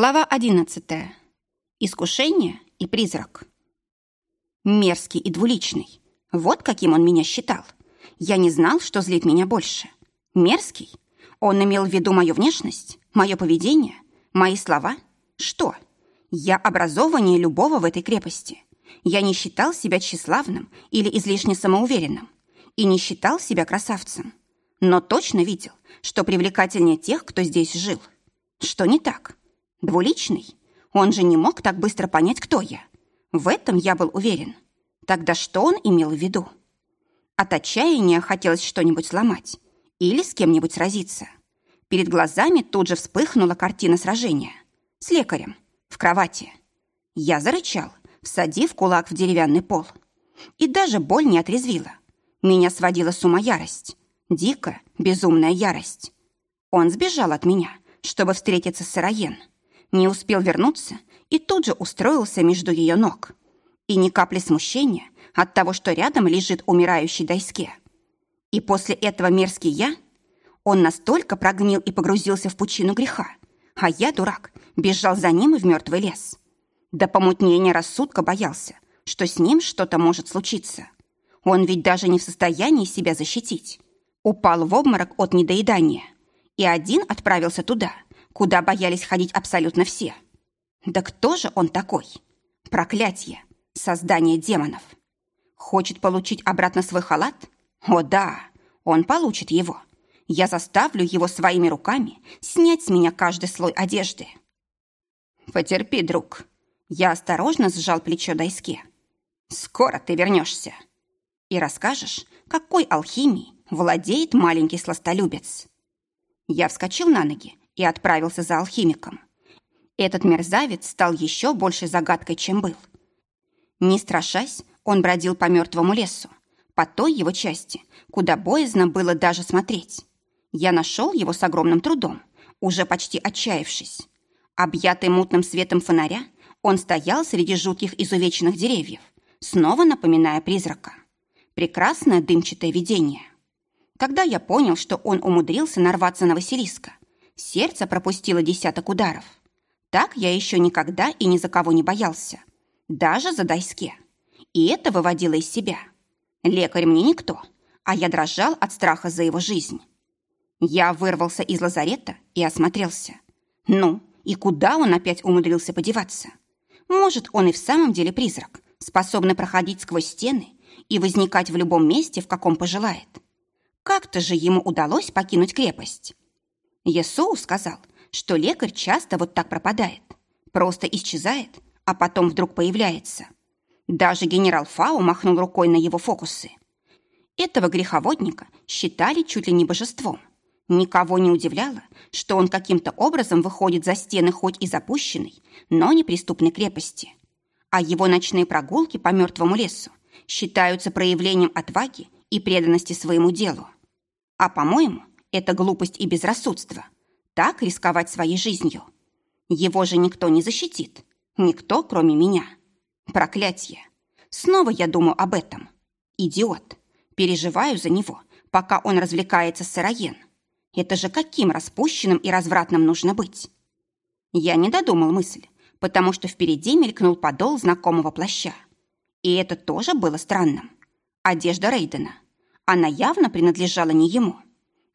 Глава одиннадцатая. Искушение и призрак. Мерзкий и двуличный. Вот каким он меня считал. Я не знал, что злит меня больше. Мерзкий? Он имел в виду мою внешность, мое поведение, мои слова? Что? Я образованнее любого в этой крепости. Я не считал себя тщеславным или излишне самоуверенным. И не считал себя красавцем. Но точно видел, что привлекательнее тех, кто здесь жил. Что не так? Двуличный? Он же не мог так быстро понять, кто я. В этом я был уверен. Тогда что он имел в виду? От отчаяния хотелось что-нибудь сломать или с кем-нибудь сразиться. Перед глазами тут же вспыхнула картина сражения. С лекарем. В кровати. Я зарычал, всадив кулак в деревянный пол. И даже боль не отрезвила. Меня сводила с ума ярость. Дикая, безумная ярость. Он сбежал от меня, чтобы встретиться с Сыроен не успел вернуться и тут же устроился между ее ног. И ни капли смущения от того, что рядом лежит умирающий Дайске. И после этого мерзкий я, он настолько прогнил и погрузился в пучину греха, а я, дурак, бежал за ним в мертвый лес. До помутнения рассудка боялся, что с ним что-то может случиться. Он ведь даже не в состоянии себя защитить. Упал в обморок от недоедания. И один отправился туда – куда боялись ходить абсолютно все. Да кто же он такой? Проклятие, создание демонов. Хочет получить обратно свой халат? О да, он получит его. Я заставлю его своими руками снять с меня каждый слой одежды. Потерпи, друг. Я осторожно сжал плечо Дайске. Скоро ты вернешься. И расскажешь, какой алхимией владеет маленький сластолюбец. Я вскочил на ноги и отправился за алхимиком. Этот мерзавец стал еще большей загадкой, чем был. Не страшась, он бродил по мертвому лесу, по той его части, куда боязно было даже смотреть. Я нашел его с огромным трудом, уже почти отчаявшись. Объятый мутным светом фонаря, он стоял среди жутких изувеченных деревьев, снова напоминая призрака. Прекрасное дымчатое видение. Когда я понял, что он умудрился нарваться на Василиска, Сердце пропустило десяток ударов. Так я еще никогда и ни за кого не боялся. Даже за Дайске. И это выводило из себя. Лекарь мне никто, а я дрожал от страха за его жизнь. Я вырвался из лазарета и осмотрелся. Ну, и куда он опять умудрился подеваться? Может, он и в самом деле призрак, способный проходить сквозь стены и возникать в любом месте, в каком пожелает. Как-то же ему удалось покинуть крепость. Есоу сказал, что лекарь часто вот так пропадает. Просто исчезает, а потом вдруг появляется. Даже генерал Фау махнул рукой на его фокусы. Этого греховодника считали чуть ли не божеством. Никого не удивляло, что он каким-то образом выходит за стены хоть и запущенной, но неприступной крепости. А его ночные прогулки по мертвому лесу считаются проявлением отваги и преданности своему делу. А, по-моему, это глупость и безрассудство. Так рисковать своей жизнью. Его же никто не защитит. Никто, кроме меня. Проклятье. Снова я думаю об этом. Идиот. Переживаю за него, пока он развлекается с Сыроен. Это же каким распущенным и развратным нужно быть? Я не додумал мысль, потому что впереди мелькнул подол знакомого плаща. И это тоже было странным. Одежда Рейдена. Она явно принадлежала не ему.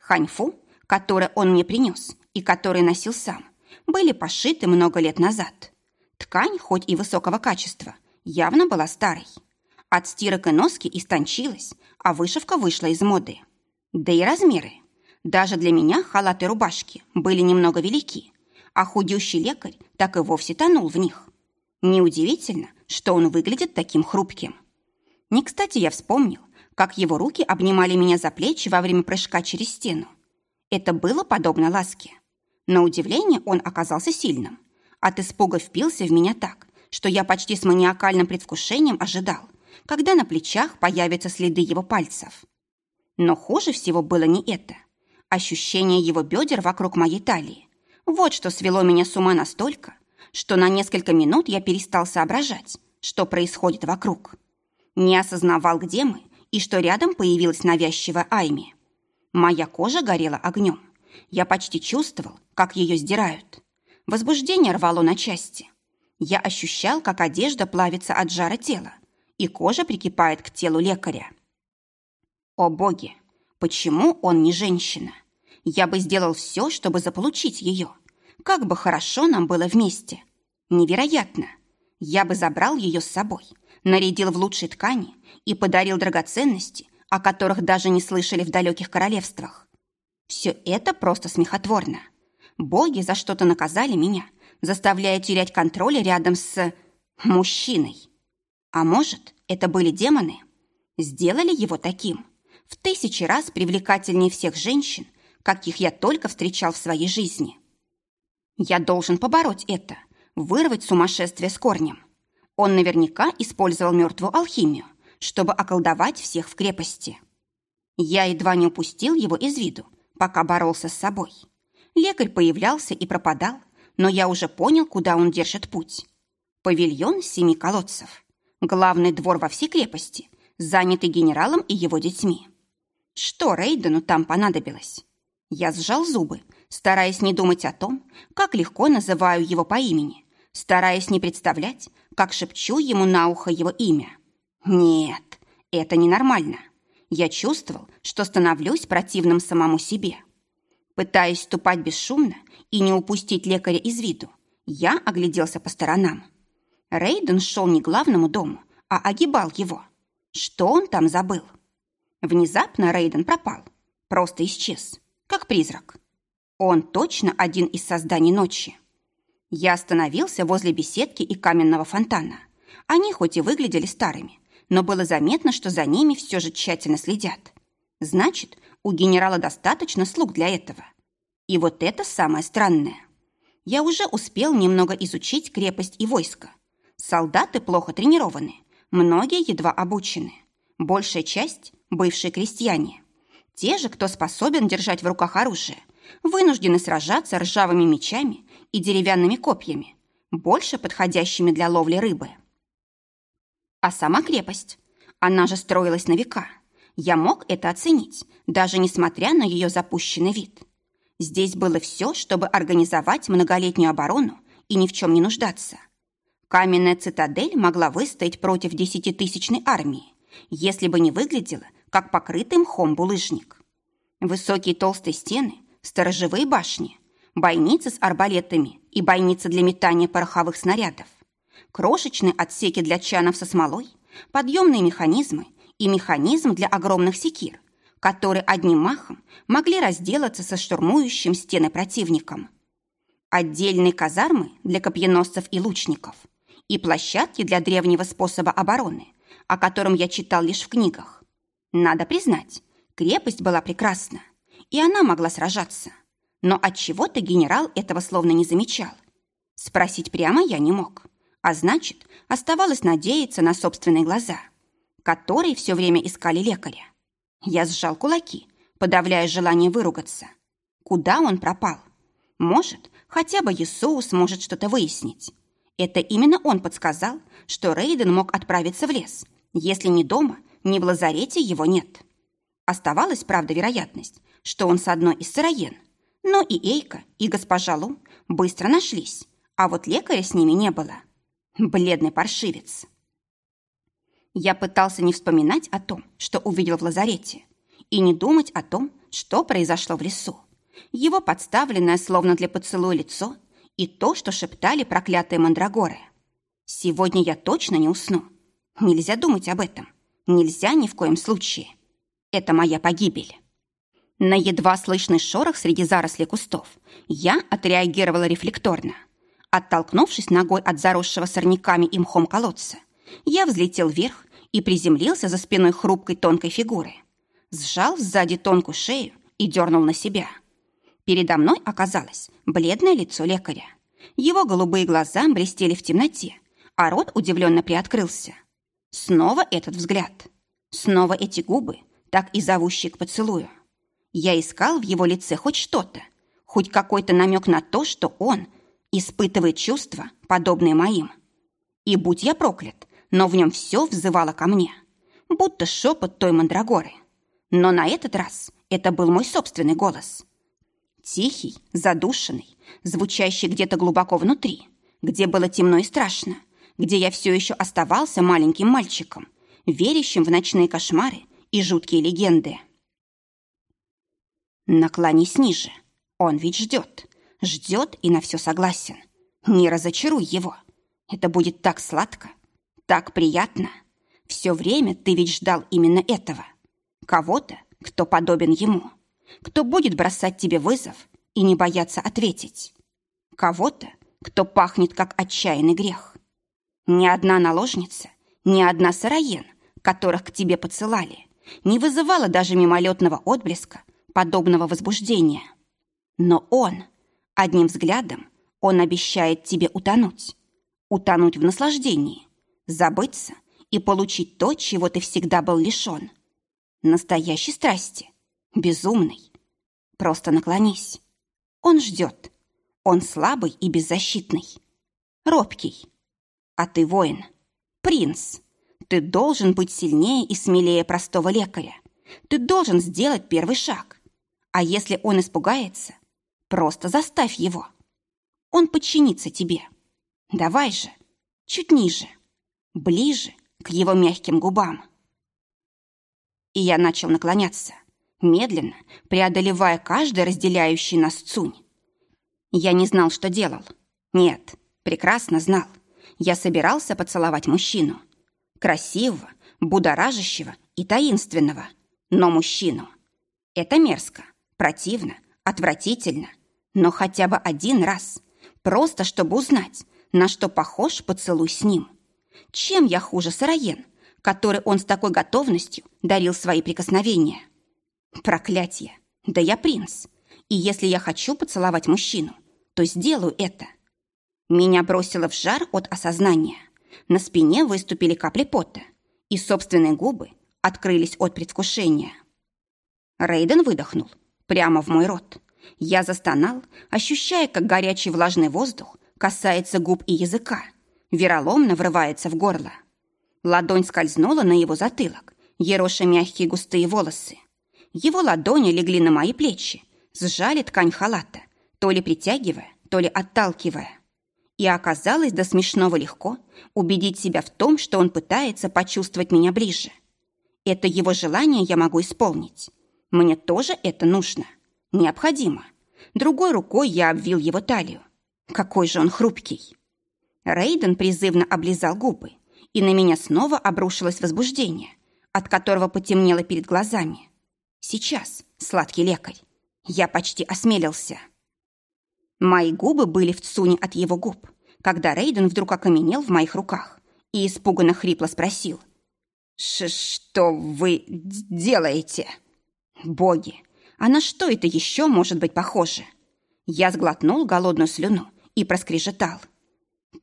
Ханьфу, который он мне принес и который носил сам, были пошиты много лет назад. Ткань, хоть и высокого качества, явно была старой. От стирок и носки истончилась, а вышивка вышла из моды. Да и размеры. Даже для меня халаты рубашки были немного велики, а худющий лекарь так и вовсе тонул в них. Неудивительно, что он выглядит таким хрупким. Не кстати я вспомнил, как его руки обнимали меня за плечи во время прыжка через стену. Это было подобно ласке. На удивление он оказался сильным. От испуга впился в меня так, что я почти с маниакальным предвкушением ожидал, когда на плечах появятся следы его пальцев. Но хуже всего было не это. Ощущение его бедер вокруг моей талии. Вот что свело меня с ума настолько, что на несколько минут я перестал соображать, что происходит вокруг. Не осознавал, где мы и что рядом появилась навязчивая Айми. Моя кожа горела огнем. Я почти чувствовал, как ее сдирают. Возбуждение рвало на части. Я ощущал, как одежда плавится от жара тела, и кожа прикипает к телу лекаря. О боги! Почему он не женщина? Я бы сделал все, чтобы заполучить ее. Как бы хорошо нам было вместе. Невероятно. Я бы забрал ее с собой, нарядил в лучшей ткани и подарил драгоценности, о которых даже не слышали в далеких королевствах. Все это просто смехотворно. Боги за что-то наказали меня, заставляя терять контроль рядом с... мужчиной. А может, это были демоны? Сделали его таким. В тысячи раз привлекательнее всех женщин, каких я только встречал в своей жизни. Я должен побороть это, вырвать сумасшествие с корнем. Он наверняка использовал мертвую алхимию, чтобы околдовать всех в крепости. Я едва не упустил его из виду, пока боролся с собой. Лекарь появлялся и пропадал, но я уже понял, куда он держит путь. Павильон семи колодцев. Главный двор во всей крепости, занятый генералом и его детьми. Что Рейдену там понадобилось? Я сжал зубы, стараясь не думать о том, как легко называю его по имени, стараясь не представлять, как шепчу ему на ухо его имя. Нет, это ненормально. Я чувствовал, что становлюсь противным самому себе. Пытаясь ступать бесшумно и не упустить лекаря из виду, я огляделся по сторонам. Рейден шел не к главному дому, а огибал его. Что он там забыл? Внезапно Рейден пропал. Просто исчез, как призрак. Он точно один из созданий ночи. Я остановился возле беседки и каменного фонтана. Они хоть и выглядели старыми, но было заметно, что за ними все же тщательно следят. Значит, у генерала достаточно слуг для этого. И вот это самое странное. Я уже успел немного изучить крепость и войско. Солдаты плохо тренированы, многие едва обучены. Большая часть – бывшие крестьяне. Те же, кто способен держать в руках оружие, вынуждены сражаться ржавыми мечами и деревянными копьями, больше подходящими для ловли рыбы. А сама крепость, она же строилась на века. Я мог это оценить, даже несмотря на ее запущенный вид. Здесь было все, чтобы организовать многолетнюю оборону и ни в чем не нуждаться. Каменная цитадель могла выстоять против десятитысячной армии, если бы не выглядела, как покрытый мхом булыжник. Высокие толстые стены, сторожевые башни, бойницы с арбалетами и бойницы для метания пороховых снарядов, крошечные отсеки для чанов со смолой, подъемные механизмы и механизм для огромных секир, которые одним махом могли разделаться со штурмующим стены противником. Отдельные казармы для копьеносцев и лучников и площадки для древнего способа обороны, о котором я читал лишь в книгах. Надо признать, крепость была прекрасна, и она могла сражаться. Но от чего то генерал этого словно не замечал. Спросить прямо я не мог. А значит, оставалось надеяться на собственные глаза, которые все время искали лекаря. Я сжал кулаки, подавляя желание выругаться. Куда он пропал? Может, хотя бы Иисус может что-то выяснить. Это именно он подсказал, что Рейден мог отправиться в лес. Если не дома, ни в лазарете его нет. Оставалась, правда, вероятность, что он с одной из сыроен. Но и Эйка, и госпожа Лу быстро нашлись, а вот лекаря с ними не было. Бледный паршивец. Я пытался не вспоминать о том, что увидел в лазарете, и не думать о том, что произошло в лесу. Его подставленное, словно для поцелуя лицо, и то, что шептали проклятые мандрагоры. Сегодня я точно не усну. Нельзя думать об этом. Нельзя ни в коем случае. Это моя погибель. На едва слышный шорох среди зарослей кустов я отреагировала рефлекторно – Оттолкнувшись ногой от заросшего сорняками и мхом колодца, я взлетел вверх и приземлился за спиной хрупкой тонкой фигуры. Сжал сзади тонкую шею и дернул на себя. Передо мной оказалось бледное лицо лекаря. Его голубые глаза блестели в темноте, а рот удивленно приоткрылся. Снова этот взгляд. Снова эти губы, так и зовущие к поцелую. Я искал в его лице хоть что-то, хоть какой-то намек на то, что он испытывает чувства, подобные моим. И будь я проклят, но в нем все взывало ко мне, будто шепот той мандрагоры. Но на этот раз это был мой собственный голос. Тихий, задушенный, звучащий где-то глубоко внутри, где было темно и страшно, где я все еще оставался маленьким мальчиком, верящим в ночные кошмары и жуткие легенды. Наклонись ниже. Он ведь ждет. Ждет и на все согласен. Не разочаруй его. Это будет так сладко, так приятно. Все время ты ведь ждал именно этого. Кого-то, кто подобен ему. Кто будет бросать тебе вызов и не бояться ответить. Кого-то, кто пахнет как отчаянный грех. Ни одна наложница, ни одна сыроен, которых к тебе поцелали, не вызывала даже мимолетного отблеска подобного возбуждения. Но он, одним взглядом, он обещает тебе утонуть. Утонуть в наслаждении, забыться и получить то, чего ты всегда был лишен. Настоящей страсти, безумной. Просто наклонись. Он ждет. Он слабый и беззащитный. Робкий. А ты воин. Принц. Ты должен быть сильнее и смелее простого лекаря. Ты должен сделать первый шаг. А если он испугается, просто заставь его. Он подчинится тебе. Давай же, чуть ниже, ближе к его мягким губам. И я начал наклоняться, медленно, преодолевая каждый разделяющий нас цунь. Я не знал, что делал. Нет, прекрасно знал. Я собирался поцеловать мужчину. Красивого, будоражащего и таинственного, но мужчину. Это мерзко. Противно, отвратительно, но хотя бы один раз, просто чтобы узнать, на что похож поцелуй с ним. Чем я хуже Сыроен, который он с такой готовностью дарил свои прикосновения? Проклятие! Да я принц, и если я хочу поцеловать мужчину, то сделаю это. Меня бросило в жар от осознания. На спине выступили капли пота, и собственные губы открылись от предвкушения. Рейден выдохнул, прямо в мой рот. Я застонал, ощущая, как горячий влажный воздух касается губ и языка, вероломно врывается в горло. Ладонь скользнула на его затылок, ероша мягкие густые волосы. Его ладони легли на мои плечи, сжали ткань халата, то ли притягивая, то ли отталкивая. И оказалось до смешного легко убедить себя в том, что он пытается почувствовать меня ближе. Это его желание я могу исполнить. Мне тоже это нужно. Необходимо. Другой рукой я обвил его талию. Какой же он хрупкий. Рейден призывно облизал губы, и на меня снова обрушилось возбуждение, от которого потемнело перед глазами. Сейчас, сладкий лекарь, я почти осмелился. Мои губы были в цуне от его губ, когда Рейден вдруг окаменел в моих руках и испуганно хрипло спросил. «Что вы делаете?» Боги, а на что это еще может быть похоже? Я сглотнул голодную слюну и проскрежетал.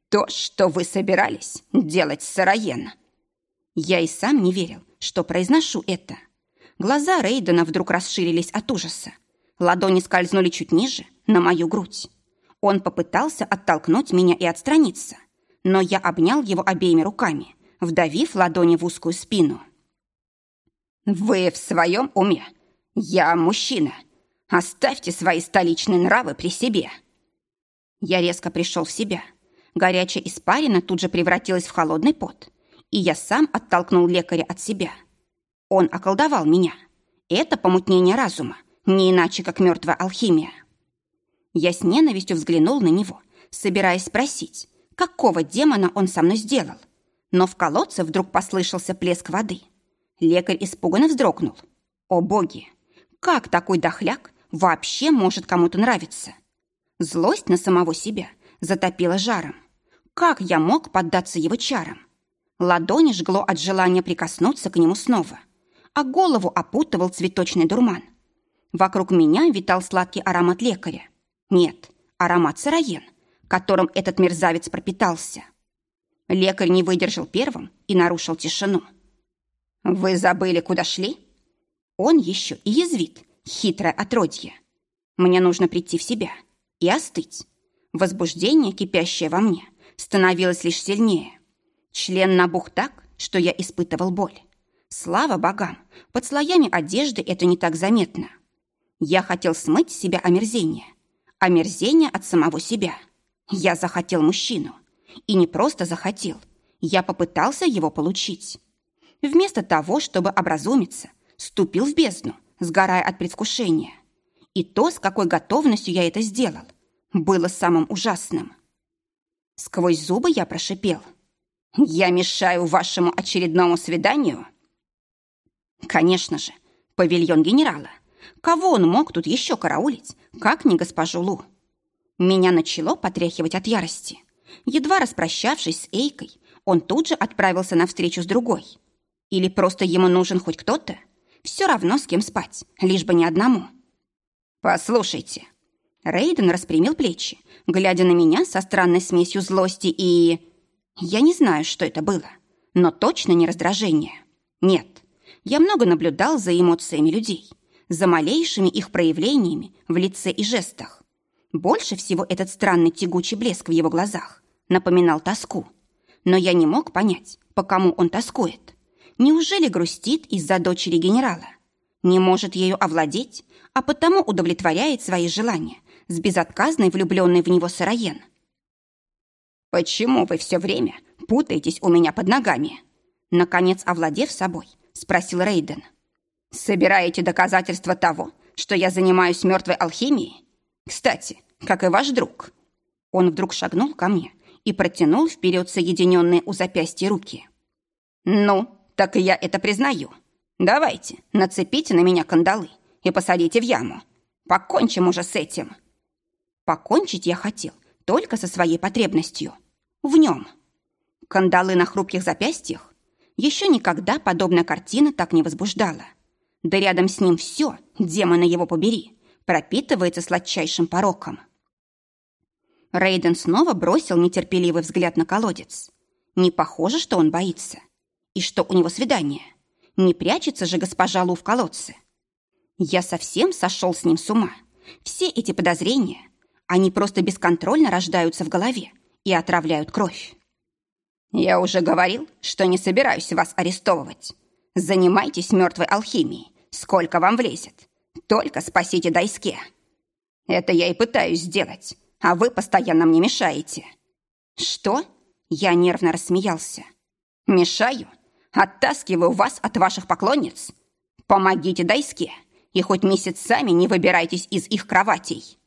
То, что вы собирались делать с Сыроен. Я и сам не верил, что произношу это. Глаза Рейдена вдруг расширились от ужаса. Ладони скользнули чуть ниже, на мою грудь. Он попытался оттолкнуть меня и отстраниться, но я обнял его обеими руками, вдавив ладони в узкую спину. «Вы в своем уме? «Я мужчина. Оставьте свои столичные нравы при себе». Я резко пришел в себя. Горячая испарина тут же превратилась в холодный пот, и я сам оттолкнул лекаря от себя. Он околдовал меня. Это помутнение разума, не иначе, как мертвая алхимия. Я с ненавистью взглянул на него, собираясь спросить, какого демона он со мной сделал. Но в колодце вдруг послышался плеск воды. Лекарь испуганно вздрогнул. О боги! Как такой дохляк вообще может кому-то нравиться? Злость на самого себя затопила жаром. Как я мог поддаться его чарам? Ладони жгло от желания прикоснуться к нему снова, а голову опутывал цветочный дурман. Вокруг меня витал сладкий аромат лекаря. Нет, аромат сыроен, которым этот мерзавец пропитался. Лекарь не выдержал первым и нарушил тишину. «Вы забыли, куда шли?» Он еще и язвит, хитрое отродье. Мне нужно прийти в себя и остыть. Возбуждение, кипящее во мне, становилось лишь сильнее. Член набух так, что я испытывал боль. Слава богам, под слоями одежды это не так заметно. Я хотел смыть с себя омерзение. Омерзение от самого себя. Я захотел мужчину. И не просто захотел. Я попытался его получить. Вместо того, чтобы образумиться, ступил в бездну, сгорая от предвкушения. И то, с какой готовностью я это сделал, было самым ужасным. Сквозь зубы я прошипел. «Я мешаю вашему очередному свиданию?» Конечно же, павильон генерала. Кого он мог тут еще караулить, как не госпожу Лу? Меня начало потряхивать от ярости. Едва распрощавшись с Эйкой, он тут же отправился на встречу с другой. Или просто ему нужен хоть кто-то? Все равно с кем спать, лишь бы не одному. «Послушайте». Рейден распрямил плечи, глядя на меня со странной смесью злости и... Я не знаю, что это было, но точно не раздражение. Нет, я много наблюдал за эмоциями людей, за малейшими их проявлениями в лице и жестах. Больше всего этот странный тягучий блеск в его глазах напоминал тоску. Но я не мог понять, по кому он тоскует. Неужели грустит из-за дочери генерала? Не может ею овладеть, а потому удовлетворяет свои желания с безотказной влюбленной в него Сыроен. «Почему вы все время путаетесь у меня под ногами?» Наконец, овладев собой, спросил Рейден. «Собираете доказательства того, что я занимаюсь мертвой алхимией? Кстати, как и ваш друг». Он вдруг шагнул ко мне и протянул вперед соединенные у запястья руки. «Ну, так и я это признаю. Давайте, нацепите на меня кандалы и посадите в яму. Покончим уже с этим». Покончить я хотел только со своей потребностью. В нем. Кандалы на хрупких запястьях. Еще никогда подобная картина так не возбуждала. Да рядом с ним все, демона его побери, пропитывается сладчайшим пороком. Рейден снова бросил нетерпеливый взгляд на колодец. Не похоже, что он боится. И что у него свидание. Не прячется же госпожа Лу в колодце. Я совсем сошел с ним с ума. Все эти подозрения, они просто бесконтрольно рождаются в голове и отравляют кровь. Я уже говорил, что не собираюсь вас арестовывать. Занимайтесь мертвой алхимией, сколько вам влезет. Только спасите Дайске. Это я и пытаюсь сделать, а вы постоянно мне мешаете. Что? Я нервно рассмеялся. Мешаю? Оттаскиваю вас от ваших поклонниц? Помогите Дайске, и хоть месяцами не выбирайтесь из их кроватей.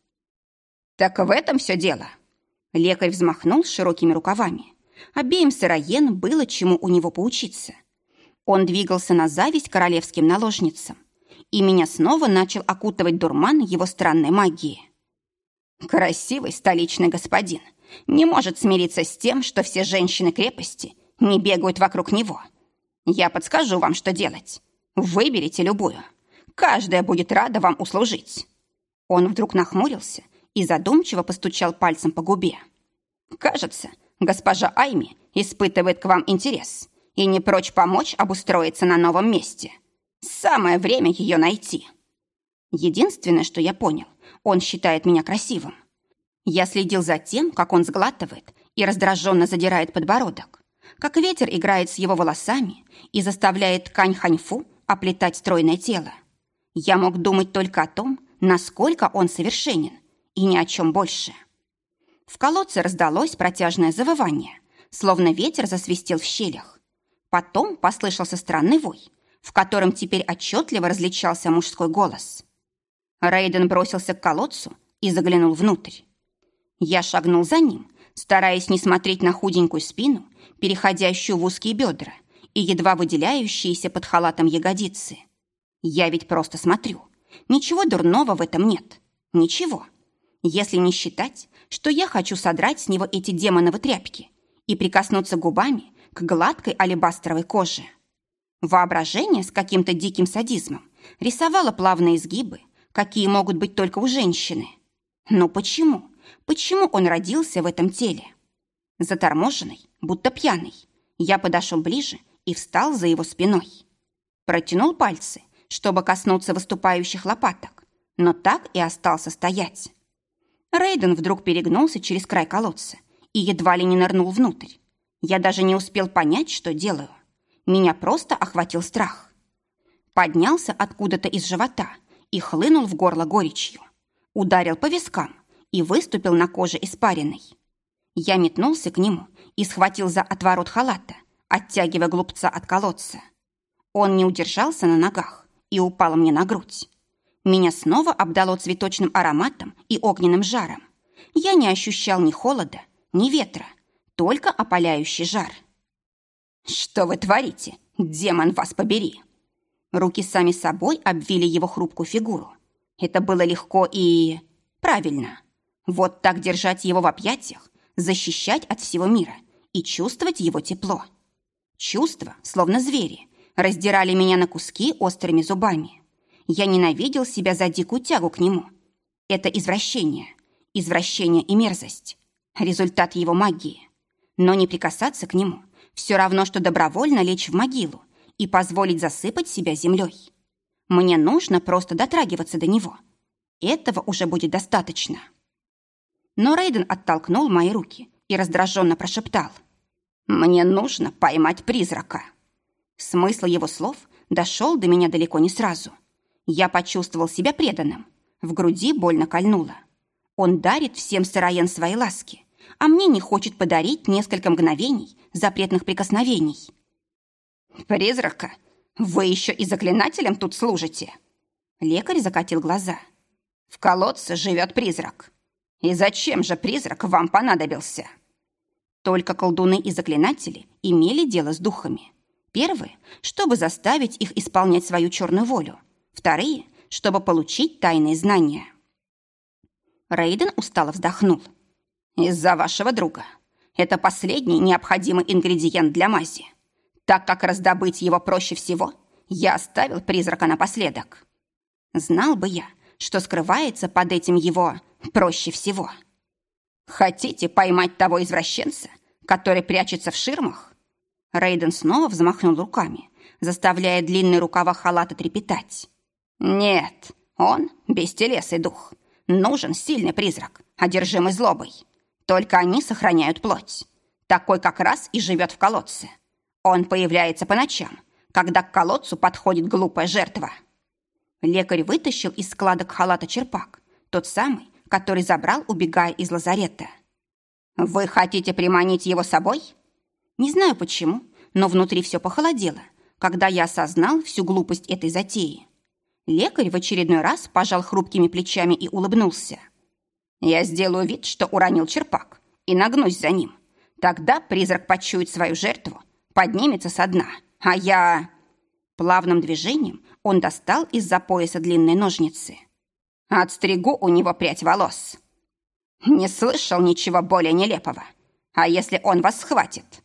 Так в этом все дело. Лекарь взмахнул широкими рукавами. Обеим сыроен было чему у него поучиться. Он двигался на зависть королевским наложницам, и меня снова начал окутывать дурман его странной магии. Красивый столичный господин не может смириться с тем, что все женщины крепости не бегают вокруг него. Я подскажу вам, что делать. Выберите любую. Каждая будет рада вам услужить. Он вдруг нахмурился и задумчиво постучал пальцем по губе. Кажется, госпожа Айми испытывает к вам интерес и не прочь помочь обустроиться на новом месте. Самое время ее найти. Единственное, что я понял, он считает меня красивым. Я следил за тем, как он сглатывает и раздраженно задирает подбородок, как ветер играет с его волосами и заставляет ткань ханьфу оплетать стройное тело. Я мог думать только о том, насколько он совершенен, и ни о чем больше. В колодце раздалось протяжное завывание, словно ветер засвистел в щелях. Потом послышался странный вой, в котором теперь отчетливо различался мужской голос. Рейден бросился к колодцу и заглянул внутрь. Я шагнул за ним, стараясь не смотреть на худенькую спину, переходящую в узкие бедра и едва выделяющиеся под халатом ягодицы. Я ведь просто смотрю. Ничего дурного в этом нет. Ничего. Если не считать, что я хочу содрать с него эти демоновы тряпки и прикоснуться губами к гладкой алебастровой коже. Воображение с каким-то диким садизмом рисовало плавные изгибы, какие могут быть только у женщины. Но почему? Почему он родился в этом теле? Заторможенный, будто пьяный, я подошел ближе и встал за его спиной. Протянул пальцы, чтобы коснуться выступающих лопаток, но так и остался стоять. Рейден вдруг перегнулся через край колодца и едва ли не нырнул внутрь. Я даже не успел понять, что делаю. Меня просто охватил страх. Поднялся откуда-то из живота и хлынул в горло горечью. Ударил по вискам и выступил на коже испаренной. Я метнулся к нему и схватил за отворот халата, оттягивая глупца от колодца. Он не удержался на ногах и упал мне на грудь. Меня снова обдало цветочным ароматом и огненным жаром. Я не ощущал ни холода, ни ветра, только опаляющий жар. «Что вы творите? Демон вас побери!» Руки сами собой обвили его хрупкую фигуру. Это было легко и... правильно. Вот так держать его в объятиях, защищать от всего мира и чувствовать его тепло. Чувства, словно звери, раздирали меня на куски острыми зубами. Я ненавидел себя за дикую тягу к нему. Это извращение. Извращение и мерзость. Результат его магии. Но не прикасаться к нему все равно, что добровольно лечь в могилу и позволить засыпать себя землей. Мне нужно просто дотрагиваться до него. Этого уже будет достаточно. Но Рейден оттолкнул мои руки и раздраженно прошептал. «Мне нужно поймать призрака». Смысл его слов дошел до меня далеко не сразу. Я почувствовал себя преданным. В груди больно кольнуло. Он дарит всем сыроен свои ласки, а мне не хочет подарить несколько мгновений запретных прикосновений. «Призрака? Вы еще и заклинателем тут служите?» Лекарь закатил глаза. «В колодце живет призрак. И зачем же призрак вам понадобился?» Только колдуны и заклинатели имели дело с духами. Первые, чтобы заставить их исполнять свою черную волю. Вторые, чтобы получить тайные знания. Рейден устало вздохнул. «Из-за вашего друга. Это последний необходимый ингредиент для мази. Так как раздобыть его проще всего, я оставил призрака напоследок. Знал бы я, что скрывается под этим его проще всего. Хотите поймать того извращенца, который прячется в ширмах? Рейден снова взмахнул руками, заставляя длинные рукава халата трепетать. Нет, он бестелесый дух. Нужен сильный призрак, одержимый злобой. Только они сохраняют плоть. Такой как раз и живет в колодце. Он появляется по ночам, когда к колодцу подходит глупая жертва. Лекарь вытащил из складок халата черпак, тот самый, который забрал, убегая из лазарета. «Вы хотите приманить его собой?» Не знаю почему, но внутри все похолодело, когда я осознал всю глупость этой затеи. Лекарь в очередной раз пожал хрупкими плечами и улыбнулся. «Я сделаю вид, что уронил черпак, и нагнусь за ним. Тогда призрак почует свою жертву поднимется со дна, а я...» Плавным движением он достал из-за пояса длинные ножницы. «Отстригу у него прядь волос». «Не слышал ничего более нелепого. А если он вас схватит?»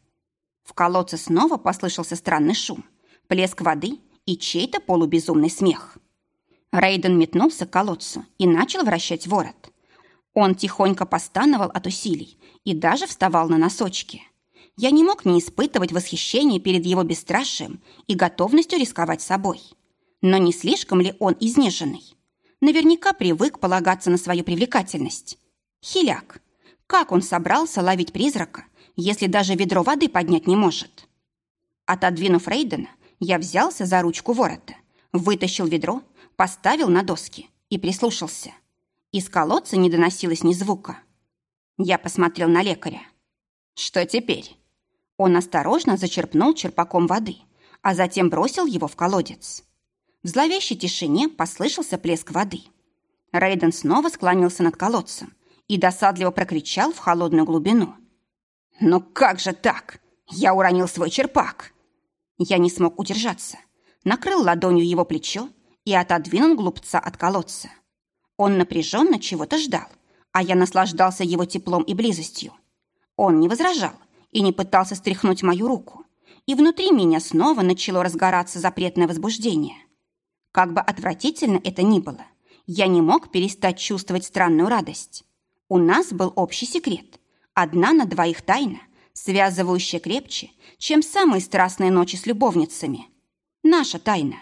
В колодце снова послышался странный шум, плеск воды и чей-то полубезумный смех. Рейден метнулся к колодцу и начал вращать ворот. Он тихонько постановал от усилий и даже вставал на носочки. Я не мог не испытывать восхищения перед его бесстрашием и готовностью рисковать собой. Но не слишком ли он изнеженный? Наверняка привык полагаться на свою привлекательность. Хиляк. Как он собрался ловить призрака, если даже ведро воды поднять не может? Отодвинув Рейдена, я взялся за ручку ворота, вытащил ведро, поставил на доски и прислушался. Из колодца не доносилось ни звука. Я посмотрел на лекаря. «Что теперь?» Он осторожно зачерпнул черпаком воды, а затем бросил его в колодец. В зловещей тишине послышался плеск воды. Рейден снова склонился над колодцем и досадливо прокричал в холодную глубину. «Ну как же так? Я уронил свой черпак!» Я не смог удержаться, накрыл ладонью его плечо и отодвинул глупца от колодца. Он напряженно чего-то ждал, а я наслаждался его теплом и близостью. Он не возражал, и не пытался стряхнуть мою руку. И внутри меня снова начало разгораться запретное возбуждение. Как бы отвратительно это ни было, я не мог перестать чувствовать странную радость. У нас был общий секрет. Одна на двоих тайна, связывающая крепче, чем самые страстные ночи с любовницами. Наша тайна.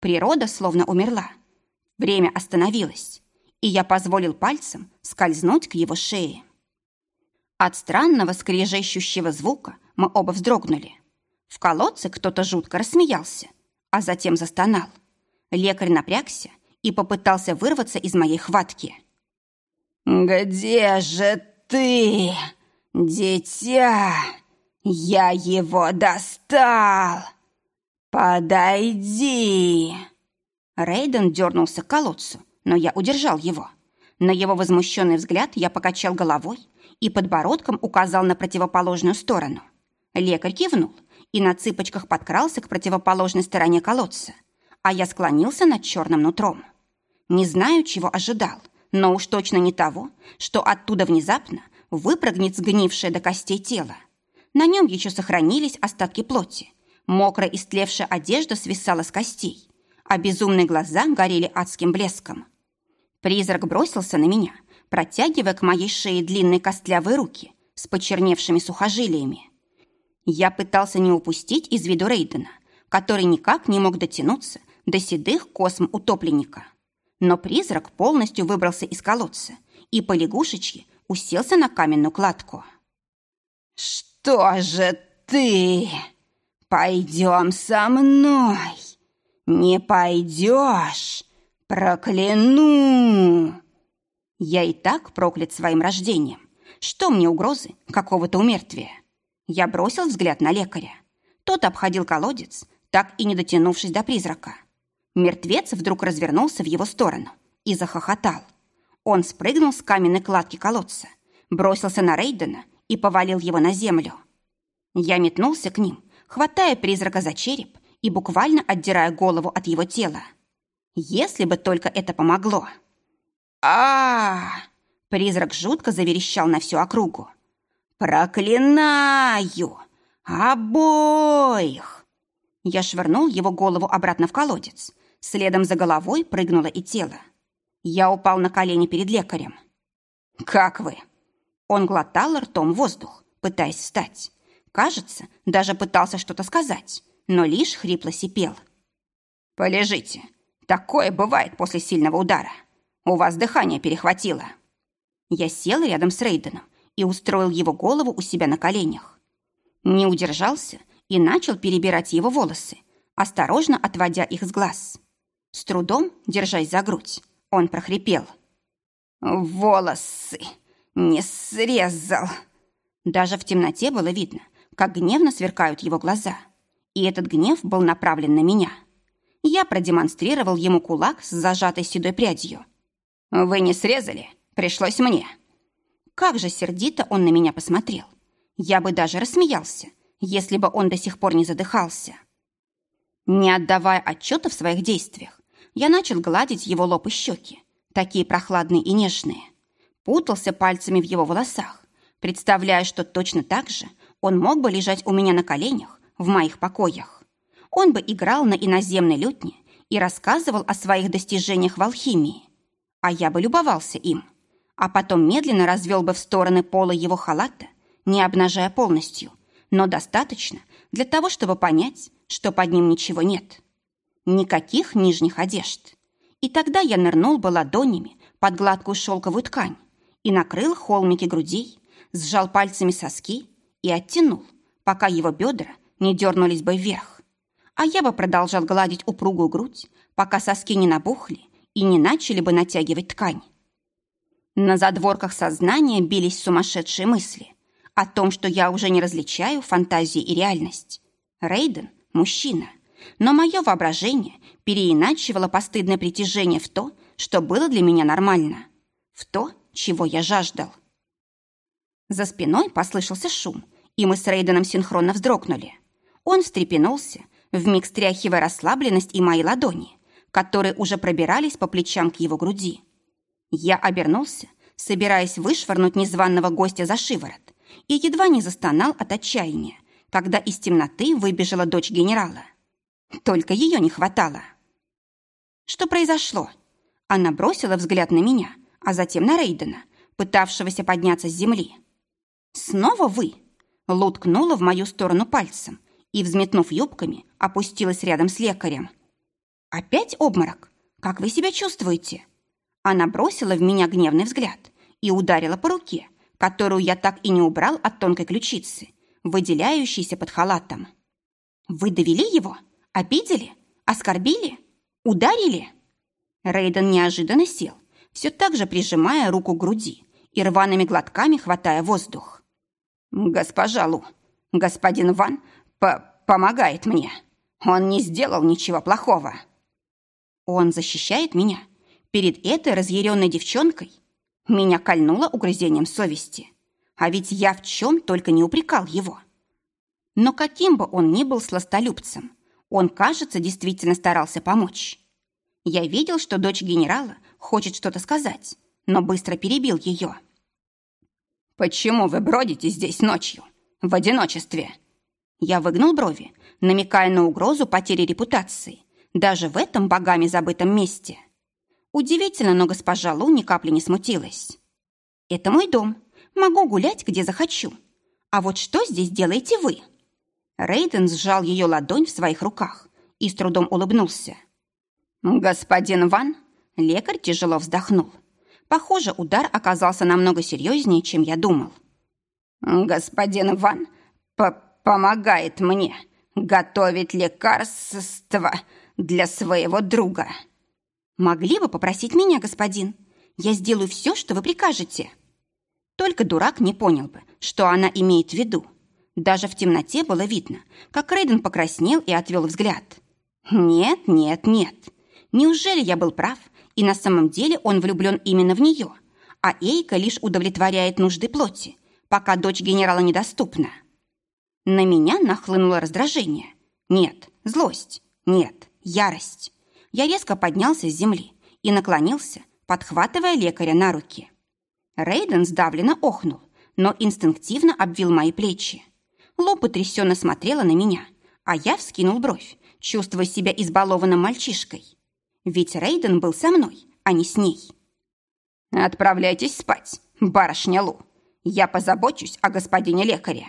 Природа словно умерла. Время остановилось, и я позволил пальцам скользнуть к его шее. От странного скрежещущего звука мы оба вздрогнули. В колодце кто-то жутко рассмеялся, а затем застонал. Лекарь напрягся и попытался вырваться из моей хватки. «Где же ты, дитя? Я его достал! Подойди!» Рейден дернулся к колодцу, но я удержал его. На его возмущенный взгляд я покачал головой и подбородком указал на противоположную сторону. Лекарь кивнул и на цыпочках подкрался к противоположной стороне колодца, а я склонился над черным нутром. Не знаю, чего ожидал, но уж точно не того, что оттуда внезапно выпрыгнет сгнившее до костей тело. На нем еще сохранились остатки плоти. Мокрая истлевшая одежда свисала с костей, а безумные глаза горели адским блеском. Призрак бросился на меня, протягивая к моей шее длинные костлявые руки с почерневшими сухожилиями. Я пытался не упустить из виду Рейдена, который никак не мог дотянуться до седых косм утопленника. Но призрак полностью выбрался из колодца и по лягушечьи уселся на каменную кладку. «Что же ты? Пойдем со мной! Не пойдешь! Прокляну!» Я и так проклят своим рождением. Что мне угрозы какого-то умертвия? Я бросил взгляд на лекаря. Тот обходил колодец, так и не дотянувшись до призрака. Мертвец вдруг развернулся в его сторону и захохотал. Он спрыгнул с каменной кладки колодца, бросился на Рейдена и повалил его на землю. Я метнулся к ним, хватая призрака за череп и буквально отдирая голову от его тела. Если бы только это помогло. а, -а, Призрак жутко заверещал на всю округу. «Проклинаю! Обоих!» Я швырнул его голову обратно в колодец. Следом за головой прыгнуло и тело. Я упал на колени перед лекарем. «Как вы?» Он глотал ртом воздух, пытаясь встать. Кажется, даже пытался что-то сказать, но лишь хрипло сипел. «Полежите. Такое бывает после сильного удара. У вас дыхание перехватило». Я сел рядом с Рейденом и устроил его голову у себя на коленях. Не удержался и начал перебирать его волосы, осторожно отводя их с глаз. С трудом, держась за грудь, он прохрипел. «Волосы не срезал!» Даже в темноте было видно, как гневно сверкают его глаза. И этот гнев был направлен на меня. Я продемонстрировал ему кулак с зажатой седой прядью. «Вы не срезали? Пришлось мне!» Как же сердито он на меня посмотрел. Я бы даже рассмеялся, если бы он до сих пор не задыхался. Не отдавая отчета в своих действиях, я начал гладить его лоб и щеки, такие прохладные и нежные. Путался пальцами в его волосах, представляя, что точно так же он мог бы лежать у меня на коленях в моих покоях. Он бы играл на иноземной лютне и рассказывал о своих достижениях в алхимии, а я бы любовался им а потом медленно развел бы в стороны пола его халата, не обнажая полностью, но достаточно для того, чтобы понять, что под ним ничего нет. Никаких нижних одежд. И тогда я нырнул бы ладонями под гладкую шелковую ткань и накрыл холмики грудей, сжал пальцами соски и оттянул, пока его бедра не дернулись бы вверх. А я бы продолжал гладить упругую грудь, пока соски не набухли и не начали бы натягивать ткань. На задворках сознания бились сумасшедшие мысли о том, что я уже не различаю фантазии и реальность. Рейден – мужчина, но мое воображение переиначивало постыдное притяжение в то, что было для меня нормально, в то, чего я жаждал. За спиной послышался шум, и мы с Рейденом синхронно вздрогнули. Он встрепенулся, вмиг стряхивая расслабленность и мои ладони, которые уже пробирались по плечам к его груди. Я обернулся, собираясь вышвырнуть незваного гостя за шиворот, и едва не застонал от отчаяния, когда из темноты выбежала дочь генерала. Только ее не хватало. Что произошло? Она бросила взгляд на меня, а затем на Рейдена, пытавшегося подняться с земли. «Снова вы?» Кнула в мою сторону пальцем и, взметнув юбками, опустилась рядом с лекарем. «Опять обморок? Как вы себя чувствуете?» Она бросила в меня гневный взгляд и ударила по руке, которую я так и не убрал от тонкой ключицы, выделяющейся под халатом. «Вы довели его? Обидели? Оскорбили? Ударили?» Рейден неожиданно сел, все так же прижимая руку к груди и рваными глотками хватая воздух. «Госпожа Лу, господин Ван по помогает мне. Он не сделал ничего плохого». «Он защищает меня? Перед этой разъяренной девчонкой?» Меня кольнуло угрызением совести. А ведь я в чем только не упрекал его. Но каким бы он ни был сластолюбцем, он, кажется, действительно старался помочь. Я видел, что дочь генерала хочет что-то сказать, но быстро перебил ее. «Почему вы бродите здесь ночью, в одиночестве?» Я выгнул брови, намекая на угрозу потери репутации, даже в этом богами забытом месте. Удивительно, но госпожа Лу ни капли не смутилась. «Это мой дом. Могу гулять, где захочу. А вот что здесь делаете вы?» Рейден сжал ее ладонь в своих руках и с трудом улыбнулся. «Господин Ван?» Лекарь тяжело вздохнул. Похоже, удар оказался намного серьезнее, чем я думал. «Господин Ван помогает мне готовить лекарства для своего друга». «Могли бы попросить меня, господин? Я сделаю все, что вы прикажете». Только дурак не понял бы, что она имеет в виду. Даже в темноте было видно, как Рейден покраснел и отвел взгляд. «Нет, нет, нет. Неужели я был прав, и на самом деле он влюблен именно в нее, а Эйка лишь удовлетворяет нужды плоти, пока дочь генерала недоступна?» На меня нахлынуло раздражение. Нет, злость. Нет, ярость. Я резко поднялся с земли и наклонился, подхватывая лекаря на руки. Рейден сдавленно охнул, но инстинктивно обвил мои плечи. Ло потрясенно смотрела на меня, а я вскинул бровь, чувствуя себя избалованным мальчишкой. Ведь Рейден был со мной, а не с ней. «Отправляйтесь спать, барышня Лу. Я позабочусь о господине лекаре».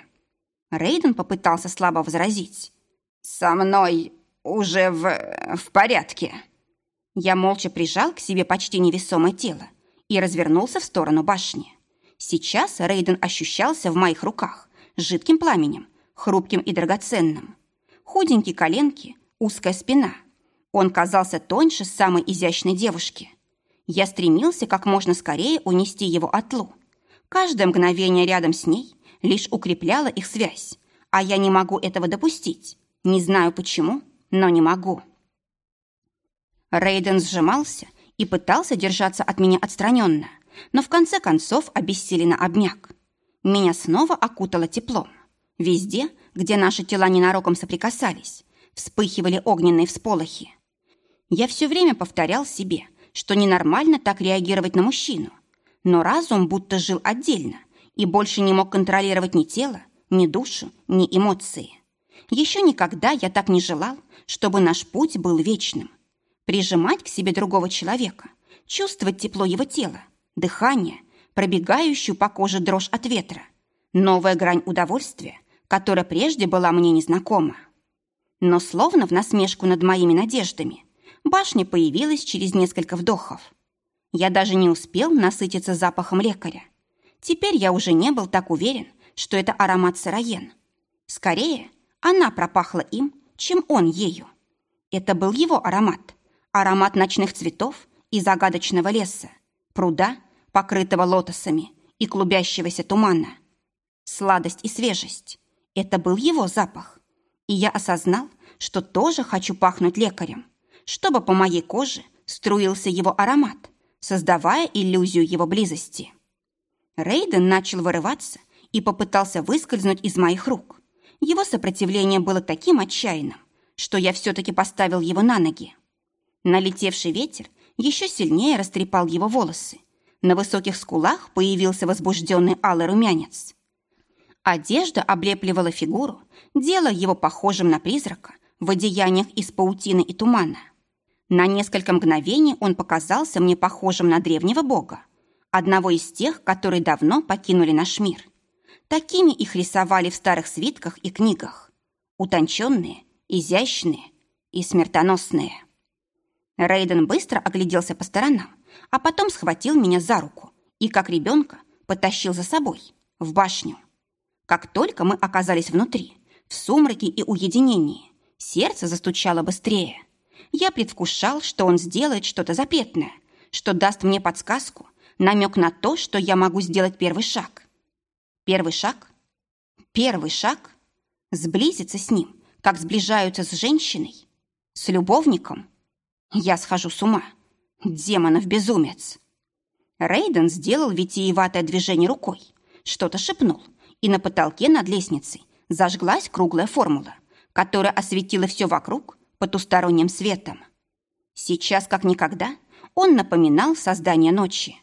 Рейден попытался слабо возразить. «Со мной уже в... в порядке». Я молча прижал к себе почти невесомое тело и развернулся в сторону башни. Сейчас Рейден ощущался в моих руках, жидким пламенем, хрупким и драгоценным. Худенькие коленки, узкая спина. Он казался тоньше самой изящной девушки. Я стремился как можно скорее унести его от Лу. Каждое мгновение рядом с ней лишь укрепляло их связь, а я не могу этого допустить. Не знаю почему, но не могу. Рейден сжимался и пытался держаться от меня отстраненно, но в конце концов обессиленно обмяк. Меня снова окутало теплом. Везде, где наши тела ненароком соприкасались, вспыхивали огненные всполохи. Я все время повторял себе, что ненормально так реагировать на мужчину, но разум будто жил отдельно и больше не мог контролировать ни тело, ни душу, ни эмоции. Еще никогда я так не желал, чтобы наш путь был вечным. Прижимать к себе другого человека, чувствовать тепло его тела, дыхание – пробегающую по коже дрожь от ветра. Новая грань удовольствия, которая прежде была мне незнакома. Но словно в насмешку над моими надеждами, башня появилась через несколько вдохов. Я даже не успел насытиться запахом лекаря. Теперь я уже не был так уверен, что это аромат сыроен. Скорее, она пропахла им, чем он ею. Это был его аромат. Аромат ночных цветов и загадочного леса, пруда покрытого лотосами и клубящегося тумана. Сладость и свежесть – это был его запах. И я осознал, что тоже хочу пахнуть лекарем, чтобы по моей коже струился его аромат, создавая иллюзию его близости. Рейден начал вырываться и попытался выскользнуть из моих рук. Его сопротивление было таким отчаянным, что я все-таки поставил его на ноги. Налетевший ветер еще сильнее растрепал его волосы, на высоких скулах появился возбужденный алый румянец. Одежда облепливала фигуру, делая его похожим на призрака в одеяниях из паутины и тумана. На несколько мгновений он показался мне похожим на древнего бога, одного из тех, которые давно покинули наш мир. Такими их рисовали в старых свитках и книгах. Утонченные, изящные и смертоносные. Рейден быстро огляделся по сторонам, а потом схватил меня за руку и, как ребенка, потащил за собой в башню. Как только мы оказались внутри, в сумраке и уединении, сердце застучало быстрее. Я предвкушал, что он сделает что-то запретное, что даст мне подсказку, намек на то, что я могу сделать первый шаг. Первый шаг? Первый шаг? Сблизиться с ним, как сближаются с женщиной? С любовником? Я схожу с ума. Демонов безумец. Рейден сделал витиеватое движение рукой, что-то шепнул, и на потолке над лестницей зажглась круглая формула, которая осветила все вокруг потусторонним светом. Сейчас, как никогда, он напоминал создание ночи.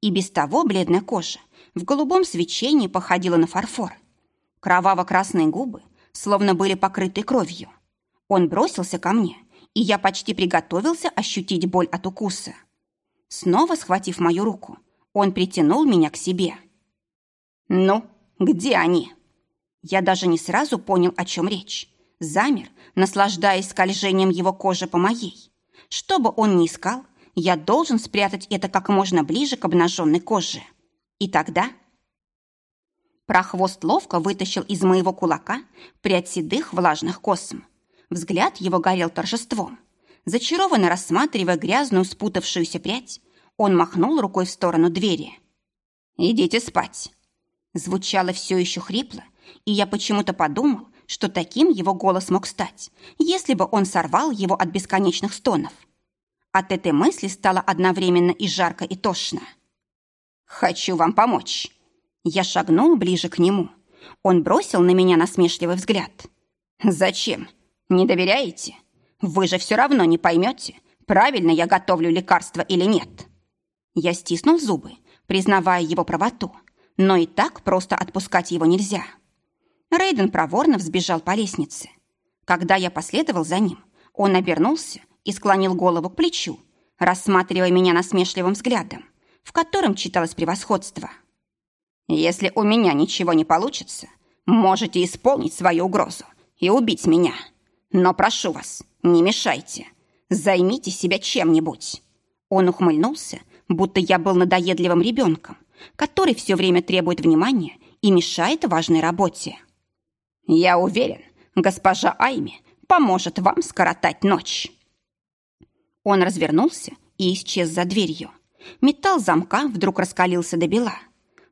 И без того бледная кожа в голубом свечении походила на фарфор. Кроваво-красные губы словно были покрыты кровью. Он бросился ко мне, и я почти приготовился ощутить боль от укуса. Снова схватив мою руку, он притянул меня к себе. «Ну, где они?» Я даже не сразу понял, о чем речь. Замер, наслаждаясь скольжением его кожи по моей. Что бы он ни искал, я должен спрятать это как можно ближе к обнаженной коже. И тогда... Прохвост ловко вытащил из моего кулака прядь седых влажных косм. Взгляд его горел торжеством. Зачарованно рассматривая грязную спутавшуюся прядь, он махнул рукой в сторону двери. «Идите спать». Звучало все еще хрипло, и я почему-то подумал, что таким его голос мог стать, если бы он сорвал его от бесконечных стонов. От этой мысли стало одновременно и жарко, и тошно. «Хочу вам помочь». Я шагнул ближе к нему. Он бросил на меня насмешливый взгляд. «Зачем? Не доверяете? Вы же все равно не поймете, правильно я готовлю лекарство или нет». Я стиснул зубы, признавая его правоту, но и так просто отпускать его нельзя. Рейден проворно взбежал по лестнице. Когда я последовал за ним, он обернулся и склонил голову к плечу, рассматривая меня насмешливым взглядом, в котором читалось превосходство. «Если у меня ничего не получится, можете исполнить свою угрозу и убить меня. Но прошу вас, не мешайте. Займите себя чем-нибудь». Он ухмыльнулся, будто я был надоедливым ребенком, который все время требует внимания и мешает важной работе. «Я уверен, госпожа Айми поможет вам скоротать ночь». Он развернулся и исчез за дверью. Металл замка вдруг раскалился до бела.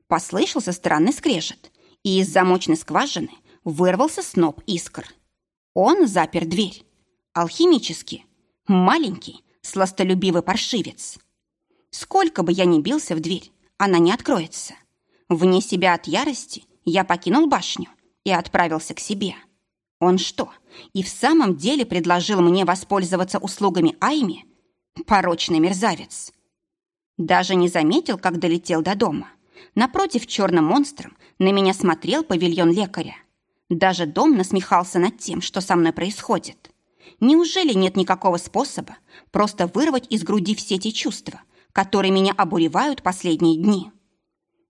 Послышался странный скрежет, и из замочной скважины вырвался сноп искр. Он запер дверь. Алхимически. Маленький, сластолюбивый паршивец. Сколько бы я ни бился в дверь, она не откроется. Вне себя от ярости я покинул башню и отправился к себе. Он что, и в самом деле предложил мне воспользоваться услугами Айми? Порочный мерзавец. Даже не заметил, как долетел до дома. Напротив черным монстром на меня смотрел павильон лекаря. Даже дом насмехался над тем, что со мной происходит. Неужели нет никакого способа просто вырвать из груди все те чувства, которые меня обуревают последние дни?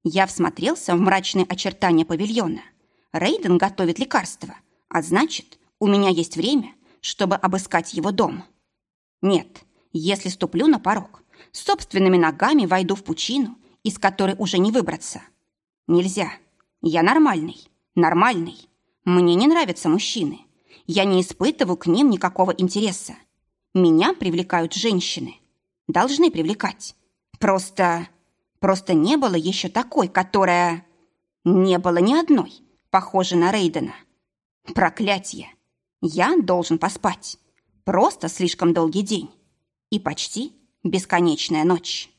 Я всмотрелся в мрачные очертания павильона. Рейден готовит лекарства – а значит, у меня есть время, чтобы обыскать его дом. Нет, если ступлю на порог, собственными ногами войду в пучину, из которой уже не выбраться. Нельзя. Я нормальный. Нормальный. Мне не нравятся мужчины. Я не испытываю к ним никакого интереса. Меня привлекают женщины. Должны привлекать. Просто... Просто не было еще такой, которая... Не было ни одной, похожей на Рейдена. Проклятье! Я должен поспать. Просто слишком долгий день. И почти бесконечная ночь.